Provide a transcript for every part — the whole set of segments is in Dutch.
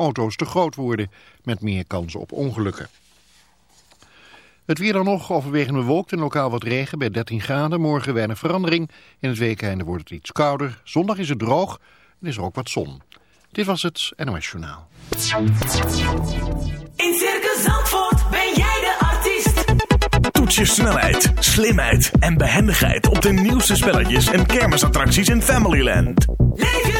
auto's te groot worden, met meer kans op ongelukken. Het weer dan nog, overwegend bewolkt en lokaal wat regen bij 13 graden. Morgen weinig verandering. In het weekende wordt het iets kouder. Zondag is het droog en is er ook wat zon. Dit was het NOS Journaal. In Circus Zandvoort ben jij de artiest. Toets je snelheid, slimheid en behendigheid op de nieuwste spelletjes en kermisattracties in Familyland. Leven!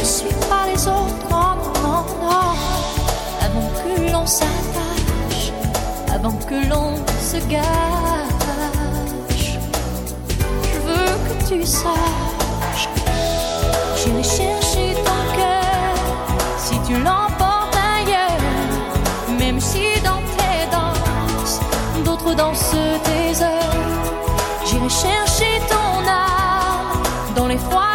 ne suis pas les autres, non, non. Avant que l'on s'attache, avant que l'on se gâche, je veux que tu saches. J'irai chercher ton cœur si tu l'emportes ailleurs, même si dans tes danses, d'autres dansent tes heures. J'irai chercher ton âme dans les froids.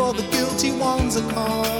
for the guilty ones are all.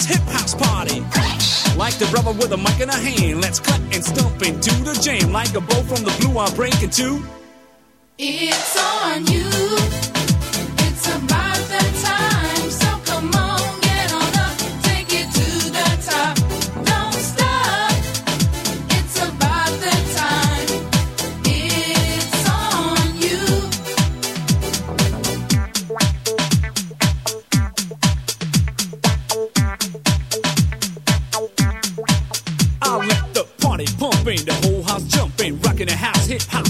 Like the brother with a mic in a hand, let's cut and stomp into the jam. Like a bow from the blue, I'm breaking two. It's on you.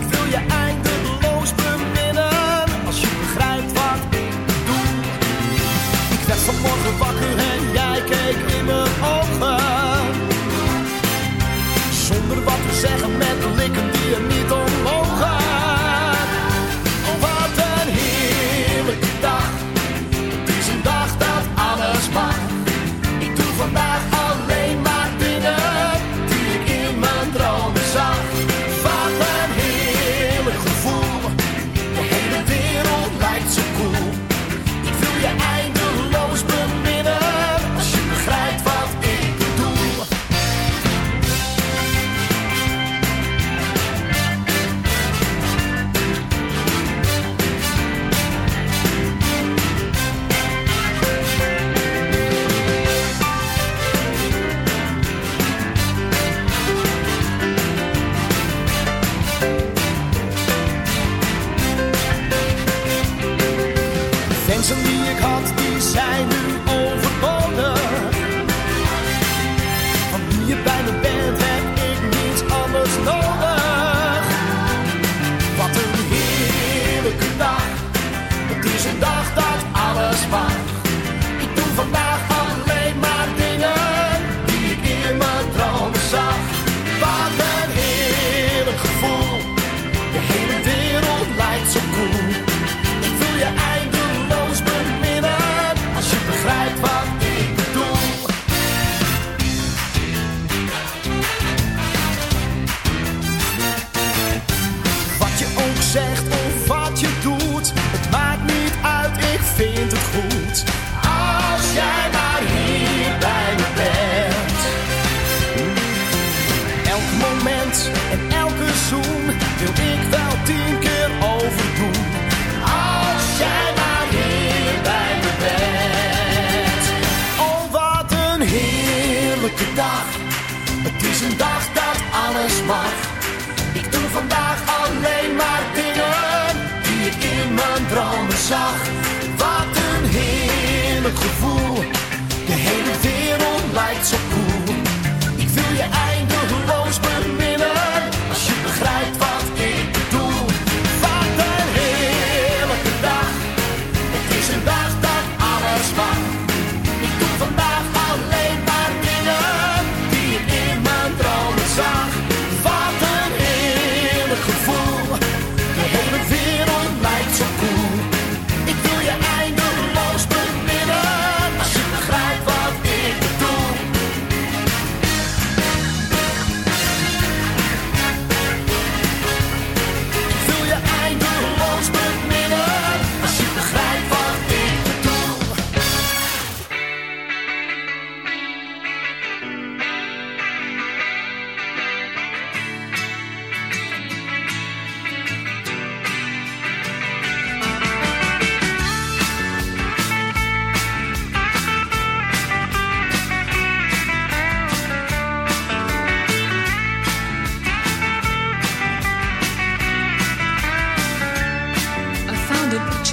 Ik wil je eindeloos beminnen. Als je begrijpt wat ik bedoel. Ik werd vanmorgen wakker en jij keek in mijn ogen. Zonder wat te zeggen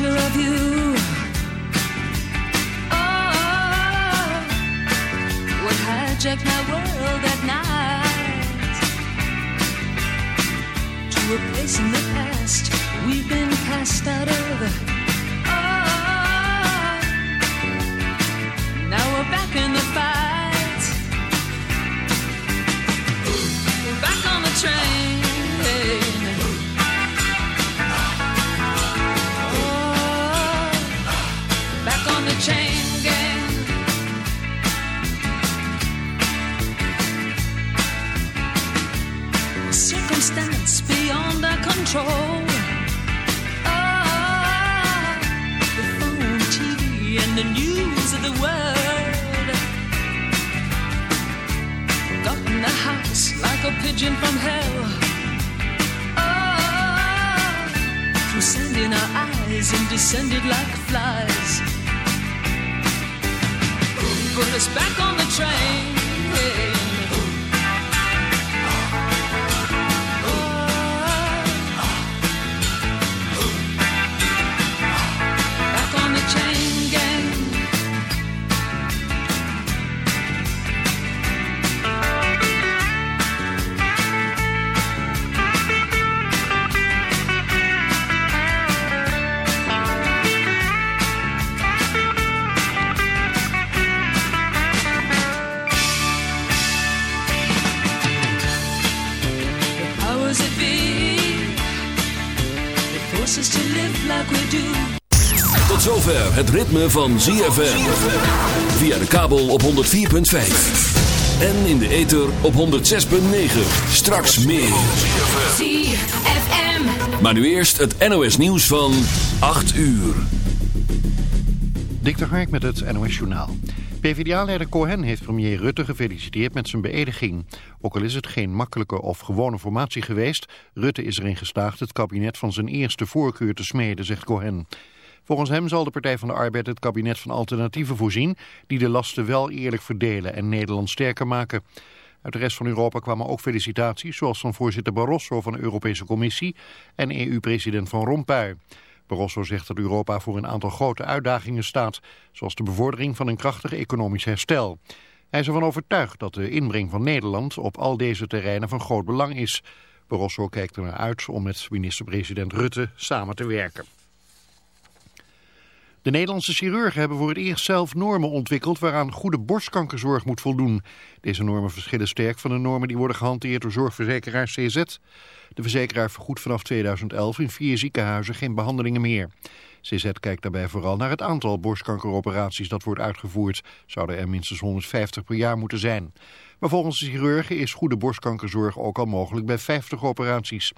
picture of you. Oh, what hijacked my world at night to a place in the past we've been cast out of. Ritme van ZFM. Via de kabel op 104.5. En in de ether op 106.9. Straks meer. ZFM. Maar nu eerst het NOS nieuws van 8 uur. Dik de Hark met het NOS Journaal. PvdA-leider Cohen heeft premier Rutte gefeliciteerd met zijn beëdiging. Ook al is het geen makkelijke of gewone formatie geweest... Rutte is erin geslaagd het kabinet van zijn eerste voorkeur te smeden, zegt Cohen. Volgens hem zal de Partij van de Arbeid het kabinet van alternatieven voorzien... die de lasten wel eerlijk verdelen en Nederland sterker maken. Uit de rest van Europa kwamen ook felicitaties... zoals van voorzitter Barroso van de Europese Commissie... en EU-president Van Rompuy. Barroso zegt dat Europa voor een aantal grote uitdagingen staat... zoals de bevordering van een krachtig economisch herstel. Hij is ervan overtuigd dat de inbreng van Nederland... op al deze terreinen van groot belang is. Barroso kijkt er naar uit om met minister-president Rutte samen te werken. De Nederlandse chirurgen hebben voor het eerst zelf normen ontwikkeld waaraan goede borstkankerzorg moet voldoen. Deze normen verschillen sterk van de normen die worden gehanteerd door zorgverzekeraar CZ. De verzekeraar vergoedt vanaf 2011 in vier ziekenhuizen geen behandelingen meer. CZ kijkt daarbij vooral naar het aantal borstkankeroperaties dat wordt uitgevoerd. Zouden er minstens 150 per jaar moeten zijn. Maar volgens de chirurgen is goede borstkankerzorg ook al mogelijk bij 50 operaties.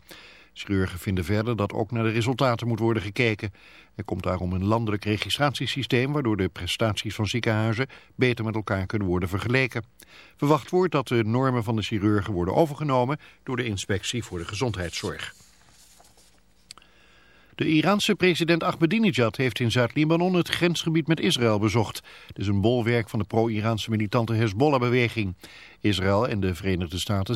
Chirurgen vinden verder dat ook naar de resultaten moet worden gekeken. Er komt daarom een landelijk registratiesysteem waardoor de prestaties van ziekenhuizen beter met elkaar kunnen worden vergeleken. Verwacht wordt dat de normen van de chirurgen worden overgenomen door de inspectie voor de gezondheidszorg. De Iraanse president Ahmadinejad heeft in Zuid-Libanon het grensgebied met Israël bezocht. Het is een bolwerk van de pro-Iraanse militante Hezbollah-beweging. Israël en de Verenigde Staten